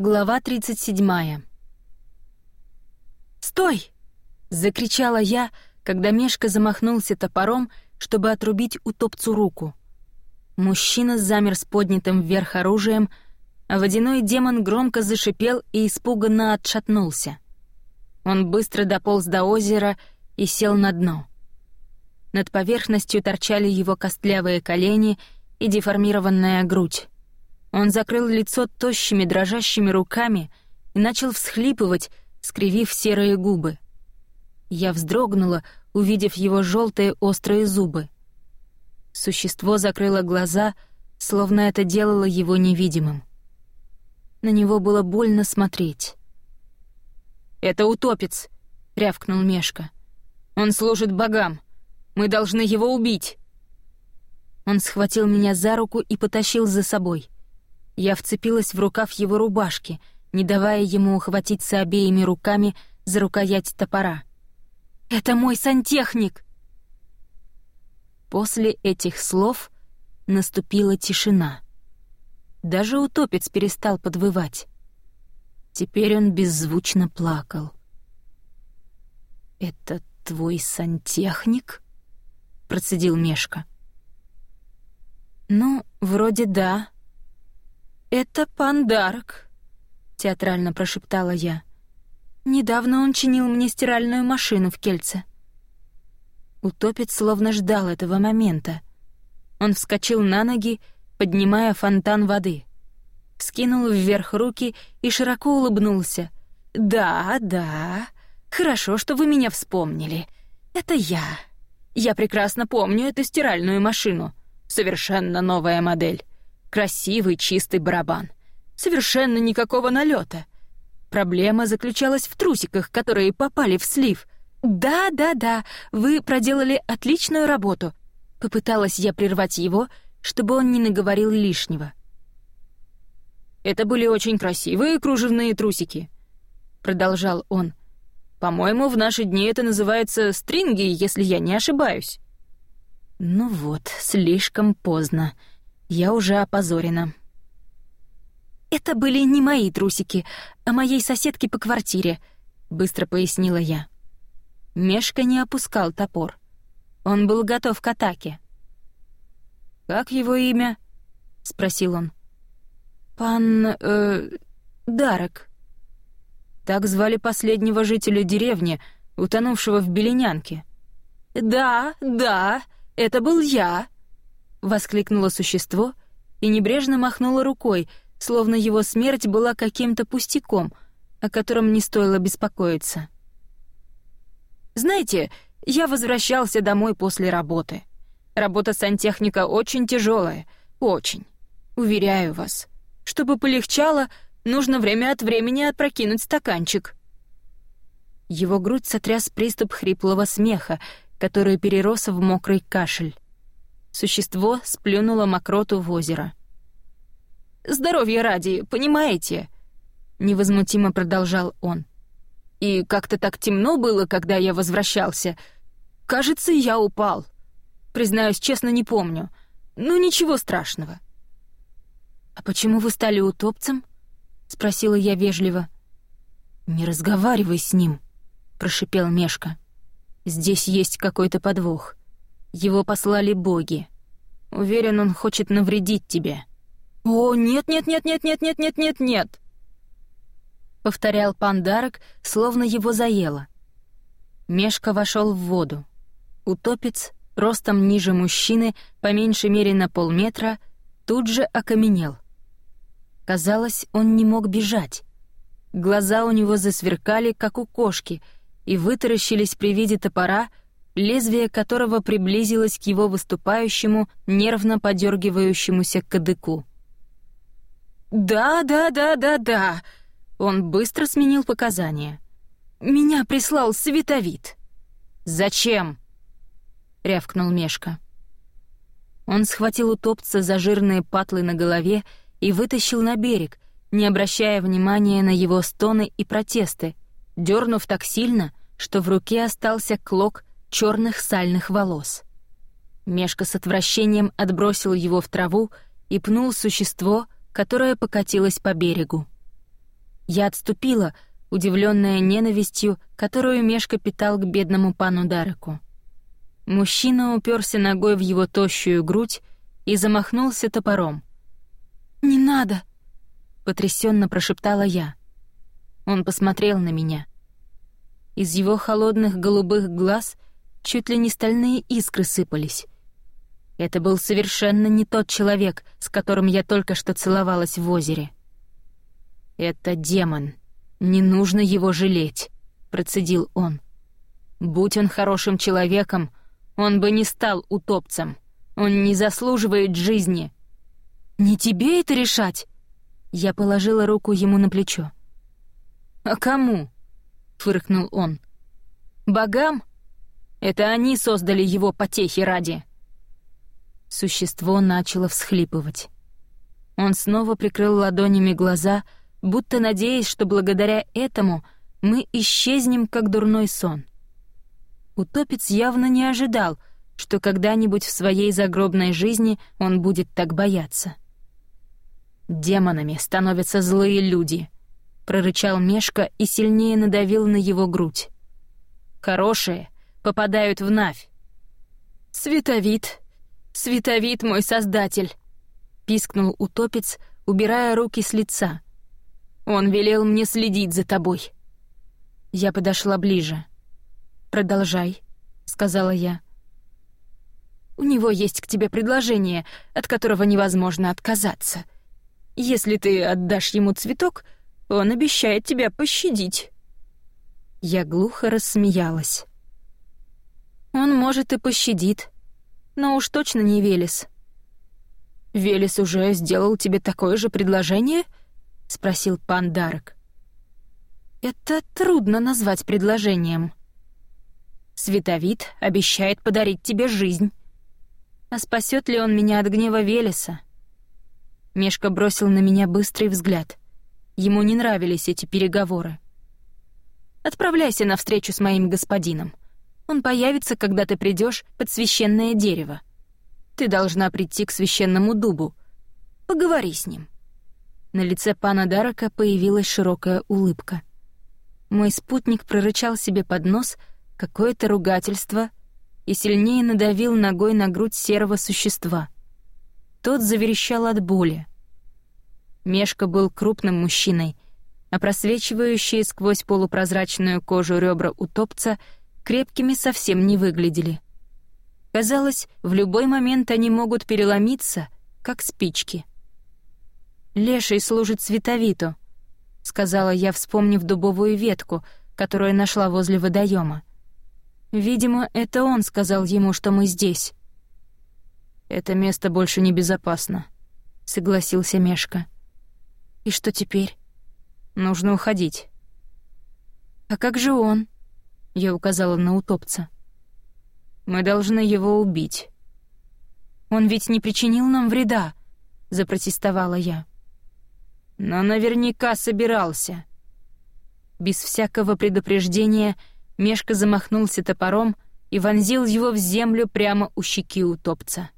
Глава 37. «Стой!» — закричала я, когда Мешка замахнулся топором, чтобы отрубить утопцу руку. Мужчина замер с поднятым вверх оружием, а водяной демон громко зашипел и испуганно отшатнулся. Он быстро дополз до озера и сел на дно. Над поверхностью торчали его костлявые колени и деформированная грудь. Он закрыл лицо тощими дрожащими руками и начал всхлипывать, скривив серые губы. Я вздрогнула, увидев его желтые острые зубы. Существо закрыло глаза, словно это делало его невидимым. На него было больно смотреть. «Это утопец!» — рявкнул Мешка. «Он служит богам! Мы должны его убить!» Он схватил меня за руку и потащил за собой — я вцепилась в рукав его рубашки, не давая ему ухватиться обеими руками за рукоять топора. «Это мой сантехник!» После этих слов наступила тишина. Даже утопец перестал подвывать. Теперь он беззвучно плакал. «Это твой сантехник?» — процедил Мешка. «Ну, вроде да», «Это пандарок», — театрально прошептала я. «Недавно он чинил мне стиральную машину в Кельце». Утопец словно ждал этого момента. Он вскочил на ноги, поднимая фонтан воды. Скинул вверх руки и широко улыбнулся. «Да, да, хорошо, что вы меня вспомнили. Это я. Я прекрасно помню эту стиральную машину. Совершенно новая модель. Красивый чистый барабан. Совершенно никакого налета. Проблема заключалась в трусиках, которые попали в слив. «Да, да, да, вы проделали отличную работу», — попыталась я прервать его, чтобы он не наговорил лишнего. «Это были очень красивые кружевные трусики», — продолжал он. «По-моему, в наши дни это называется стринги, если я не ошибаюсь». «Ну вот, слишком поздно», я уже опозорена. «Это были не мои трусики, а моей соседки по квартире», — быстро пояснила я. Мешка не опускал топор. Он был готов к атаке. «Как его имя?» — спросил он. «Пан... Э, Дарек». Так звали последнего жителя деревни, утонувшего в Беленянке. «Да, да, это был я», — воскликнуло существо и небрежно махнуло рукой, словно его смерть была каким-то пустяком, о котором не стоило беспокоиться. «Знаете, я возвращался домой после работы. Работа сантехника очень тяжелая, очень. Уверяю вас. Чтобы полегчало, нужно время от времени опрокинуть стаканчик». Его грудь сотряс приступ хриплого смеха, который перерос в мокрый кашель. Существо сплюнуло мокроту в озеро. «Здоровье ради, понимаете?» — невозмутимо продолжал он. «И как-то так темно было, когда я возвращался. Кажется, я упал. Признаюсь, честно, не помню. Ну, ничего страшного». «А почему вы стали утопцем?» — спросила я вежливо. «Не разговаривай с ним», — прошипел Мешка. «Здесь есть какой-то подвох. Его послали боги. Уверен, он хочет навредить тебе». «О, нет-нет-нет-нет-нет-нет-нет-нет-нет!» Повторял пандарок, словно его заело. Мешка вошел в воду. Утопец, ростом ниже мужчины, по меньшей мере на полметра, тут же окаменел. Казалось, он не мог бежать. Глаза у него засверкали, как у кошки, и вытаращились при виде топора, лезвие которого приблизилось к его выступающему, нервно подергивающемуся кадыку. «Да, да, да, да, да!» Он быстро сменил показания. «Меня прислал световид». «Зачем?» — рявкнул Мешка. Он схватил утопца за жирные патлы на голове и вытащил на берег, не обращая внимания на его стоны и протесты, дернув так сильно, что в руке остался клок черных сальных волос. Мешка с отвращением отбросил его в траву и пнул существо, которое покатилось по берегу. Я отступила, удивленная ненавистью, которую Мешка питал к бедному пану Дареку. Мужчина уперся ногой в его тощую грудь и замахнулся топором. «Не надо!» — потрясенно прошептала я. Он посмотрел на меня. Из его холодных голубых глаз чуть ли не стальные искры сыпались. Это был совершенно не тот человек, с которым я только что целовалась в озере. «Это демон. Не нужно его жалеть», — процедил он. «Будь он хорошим человеком, он бы не стал утопцем. Он не заслуживает жизни». «Не тебе это решать?» Я положила руку ему на плечо. «А кому?» — фыркнул он. «Богам? Это они создали его потехи ради». Существо начало всхлипывать. Он снова прикрыл ладонями глаза, будто надеясь, что благодаря этому мы исчезнем, как дурной сон. Утопец явно не ожидал, что когда-нибудь в своей загробной жизни он будет так бояться. «Демонами становятся злые люди», — прорычал Мешка и сильнее надавил на его грудь. «Хорошие попадают в Навь». «Световид», «Световид мой создатель!» — пискнул утопец, убирая руки с лица. «Он велел мне следить за тобой». Я подошла ближе. «Продолжай», — сказала я. «У него есть к тебе предложение, от которого невозможно отказаться. Если ты отдашь ему цветок, он обещает тебя пощадить». Я глухо рассмеялась. «Он, может, и пощадит», но уж точно не Велес. «Велес уже сделал тебе такое же предложение?» — спросил пан Дарек. «Это трудно назвать предложением. Световид обещает подарить тебе жизнь. А спасет ли он меня от гнева Велеса?» Мешка бросил на меня быстрый взгляд. Ему не нравились эти переговоры. «Отправляйся на встречу с моим господином. Он появится, когда ты придешь под священное дерево. Ты должна прийти к священному дубу. Поговори с ним». На лице пана Дарака появилась широкая улыбка. Мой спутник прорычал себе под нос какое-то ругательство и сильнее надавил ногой на грудь серого существа. Тот заверещал от боли. Мешка был крупным мужчиной, а просвечивающие сквозь полупрозрачную кожу ребра утопца — крепкими совсем не выглядели. Казалось, в любой момент они могут переломиться, как спички. «Леший служит световиту», — сказала я, вспомнив дубовую ветку, которую нашла возле водоема. «Видимо, это он сказал ему, что мы здесь». «Это место больше не безопасно», — согласился Мешка. «И что теперь?» «Нужно уходить». «А как же он?» Я указала на утопца. «Мы должны его убить». «Он ведь не причинил нам вреда», — запротестовала я. «Но наверняка собирался». Без всякого предупреждения Мешка замахнулся топором и вонзил его в землю прямо у щеки утопца.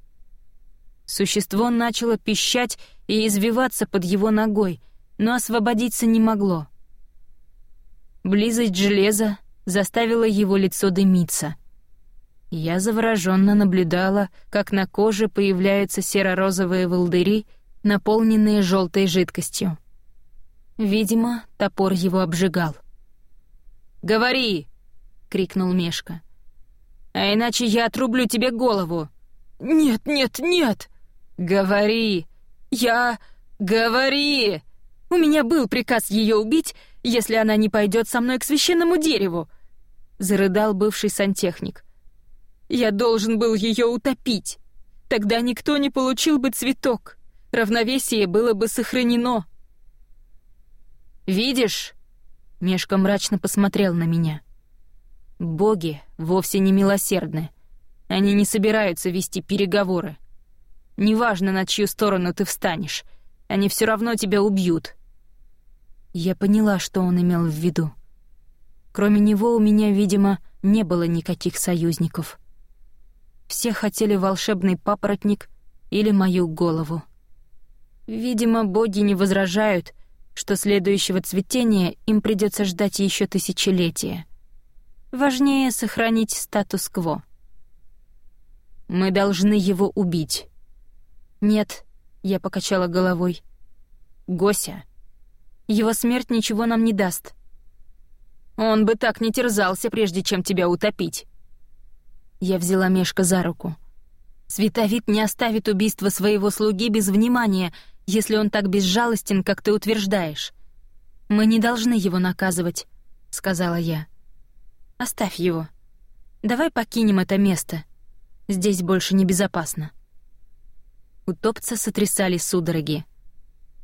Существо начало пищать и извиваться под его ногой, но освободиться не могло. Близость железа заставила его лицо дымиться. Я завороженно наблюдала, как на коже появляются серо-розовые волдыри, наполненные желтой жидкостью. Видимо, топор его обжигал. «Говори!» — крикнул Мешка. «А иначе я отрублю тебе голову!» «Нет, нет, нет!» «Говори! Я... Говори!» У меня был приказ ее убить, если она не пойдет со мной к священному дереву!» Зарыдал бывший сантехник. «Я должен был ее утопить. Тогда никто не получил бы цветок. Равновесие было бы сохранено». «Видишь?» — Мешка мрачно посмотрел на меня. «Боги вовсе не милосердны. Они не собираются вести переговоры. Неважно, на чью сторону ты встанешь, они все равно тебя убьют». Я поняла, что он имел в виду. Кроме него у меня, видимо, не было никаких союзников. Все хотели волшебный папоротник или мою голову. Видимо, боги не возражают, что следующего цветения им придется ждать еще тысячелетия. Важнее сохранить статус-кво. Мы должны его убить. Нет, я покачала головой. Гося. Его смерть ничего нам не даст. Он бы так не терзался, прежде чем тебя утопить. Я взяла Мешка за руку. Световид не оставит убийство своего слуги без внимания, если он так безжалостен, как ты утверждаешь. Мы не должны его наказывать, сказала я. Оставь его. Давай покинем это место. Здесь больше небезопасно. Утопца сотрясали судороги.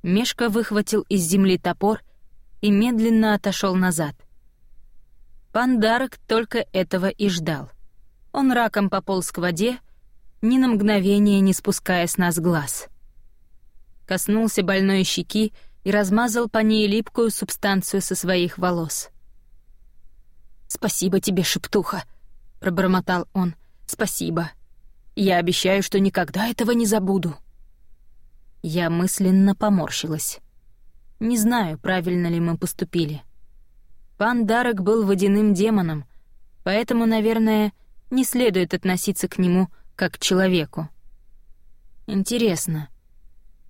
Мешка выхватил из земли топор и медленно отошел назад. Пандарок только этого и ждал. Он раком пополз к воде, ни на мгновение не спуская с нас глаз. Коснулся больной щеки и размазал по ней липкую субстанцию со своих волос. «Спасибо тебе, шептуха», — пробормотал он. «Спасибо. Я обещаю, что никогда этого не забуду». Я мысленно поморщилась. Не знаю, правильно ли мы поступили. Пан Дарок был водяным демоном, поэтому, наверное, не следует относиться к нему как к человеку. Интересно,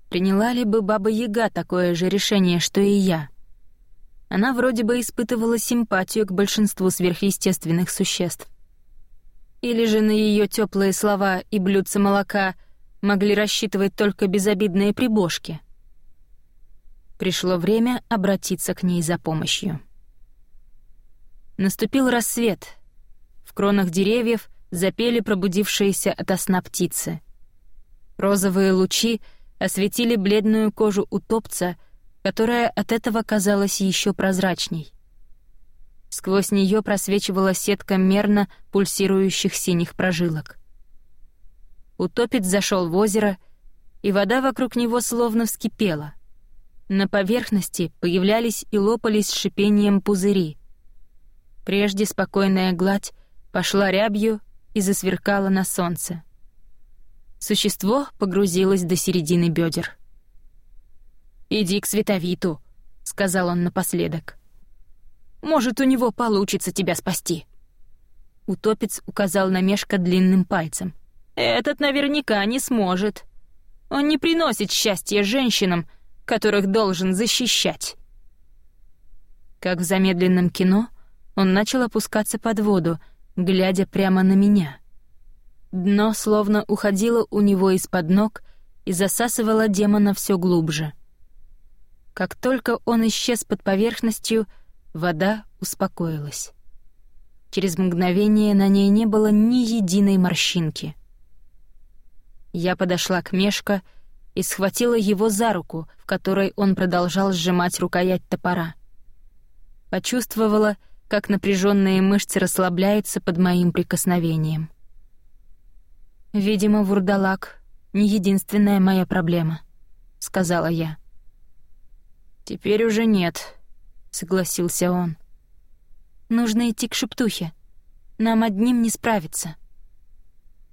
приняла ли бы Баба Яга такое же решение, что и я? Она вроде бы испытывала симпатию к большинству сверхъестественных существ. Или же на ее теплые слова и блюдца молока могли рассчитывать только безобидные прибожки. Пришло время обратиться к ней за помощью. Наступил рассвет. В кронах деревьев запели пробудившиеся ото сна птицы. Розовые лучи осветили бледную кожу утопца, которая от этого казалась еще прозрачней. Сквозь нее просвечивала сетка мерно пульсирующих синих прожилок. Утопец зашел в озеро, и вода вокруг него словно вскипела. На поверхности появлялись и лопались с шипением пузыри. Прежде спокойная гладь пошла рябью и засверкала на солнце. Существо погрузилось до середины бедер. «Иди к Световиту», — сказал он напоследок. «Может, у него получится тебя спасти». Утопец указал на Мешка длинным пальцем. «Этот наверняка не сможет. Он не приносит счастья женщинам, которых должен защищать». Как в замедленном кино, он начал опускаться под воду, глядя прямо на меня. Дно словно уходило у него из-под ног и засасывало демона все глубже. Как только он исчез под поверхностью, вода успокоилась. Через мгновение на ней не было ни единой морщинки. Я подошла к Мешка и схватила его за руку, в которой он продолжал сжимать рукоять топора. Почувствовала, как напряженные мышцы расслабляются под моим прикосновением. «Видимо, вурдалак — не единственная моя проблема», — сказала я. «Теперь уже нет», — согласился он. «Нужно идти к шептухе. Нам одним не справиться».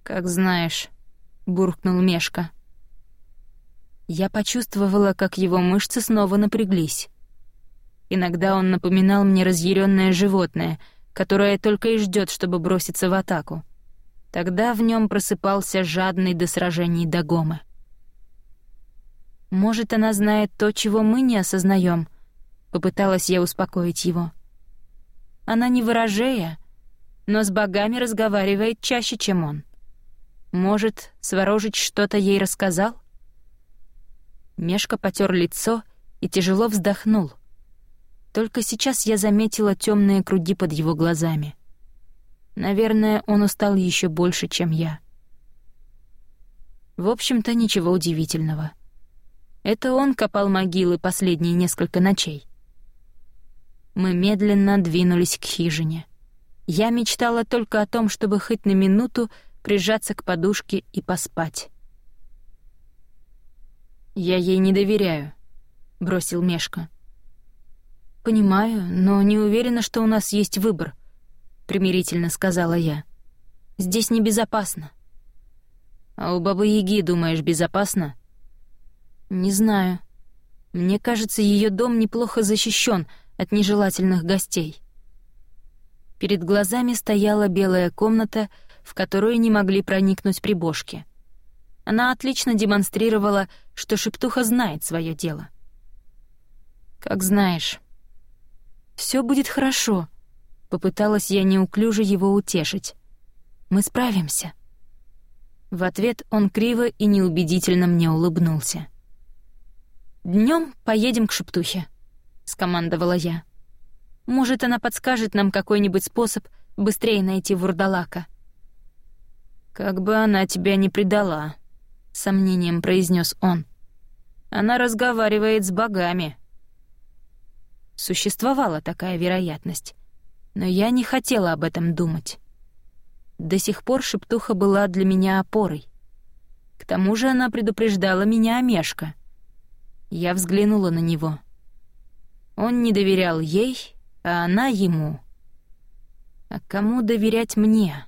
«Как знаешь», — буркнул Мешка. Я почувствовала, как его мышцы снова напряглись. Иногда он напоминал мне разъяренное животное, которое только и ждет, чтобы броситься в атаку. Тогда в нем просыпался жадный до сражений Дагомы. «Может, она знает то, чего мы не осознаем», — попыталась я успокоить его. «Она не ворожея, но с богами разговаривает чаще, чем он. Может, Сворожич что-то ей рассказал?» Мешка потер лицо и тяжело вздохнул — только сейчас я заметила темные круги под его глазами. Наверное, он устал еще больше, чем я. В общем-то, ничего удивительного. Это он копал могилы последние несколько ночей. Мы медленно двинулись к хижине. Я мечтала только о том, чтобы хоть на минуту прижаться к подушке и поспать. «Я ей не доверяю», — бросил Мешка. «Понимаю, но не уверена, что у нас есть выбор», — примирительно сказала я. «Здесь небезопасно». «А у Бабы Яги, думаешь, безопасно?» «Не знаю. Мне кажется, ее дом неплохо защищен от нежелательных гостей. Перед глазами стояла белая комната, в которую не могли проникнуть прибожки. Она отлично демонстрировала, что шептуха знает свое дело. «Как знаешь». Все будет хорошо», — попыталась я неуклюже его утешить. «Мы справимся». В ответ он криво и неубедительно мне улыбнулся. Днем поедем к шептухе», — скомандовала я. «Может, она подскажет нам какой-нибудь способ быстрее найти вурдалака». «Как бы она тебя не предала», — сомнением произнес он. «Она разговаривает с богами». Существовала такая вероятность, но я не хотела об этом думать. До сих пор шептуха была для меня опорой. К тому же она предупреждала меня о Мешка — я взглянула на него. Он не доверял ей, а она ему. А кому доверять мне?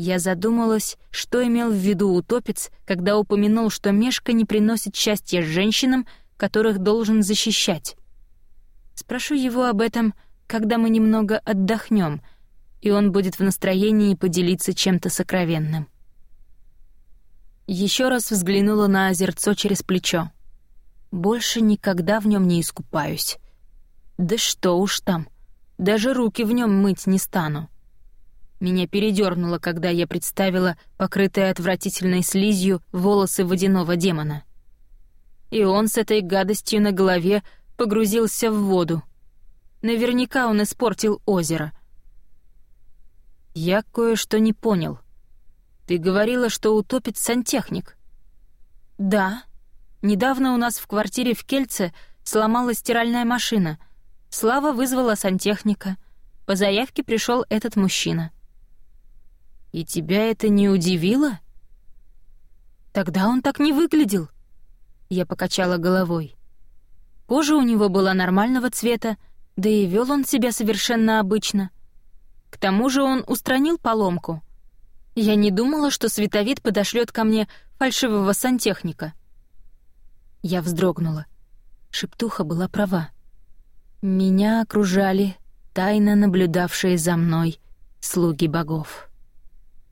Я задумалась, что имел в виду утопец, когда упомянул, что Мешка не приносит счастья женщинам, которых должен защищать. Спрошу его об этом, когда мы немного отдохнем, и он будет в настроении поделиться чем-то сокровенным. Еще раз взглянула на озерцо через плечо. Больше никогда в нем не искупаюсь. Да что уж там, даже руки в нем мыть не стану. Меня передернуло, когда я представила покрытые отвратительной слизью волосы водяного демона. И он с этой гадостью на голове погрузился в воду. Наверняка он испортил озеро. Я кое-что не понял. Ты говорила, что утопит сантехник. Да, Недавно у нас в квартире в Кельце сломалась стиральная машина. Слава вызвала сантехника. По заявке пришел этот мужчина. «И тебя это не удивило?» «Тогда он так не выглядел», — я покачала головой. Кожа у него была нормального цвета, да и вел он себя совершенно обычно. К тому же он устранил поломку. Я не думала, что Световид подошлет ко мне фальшивого сантехника. Я вздрогнула. Шептуха была права. Меня окружали тайно наблюдавшие за мной слуги богов.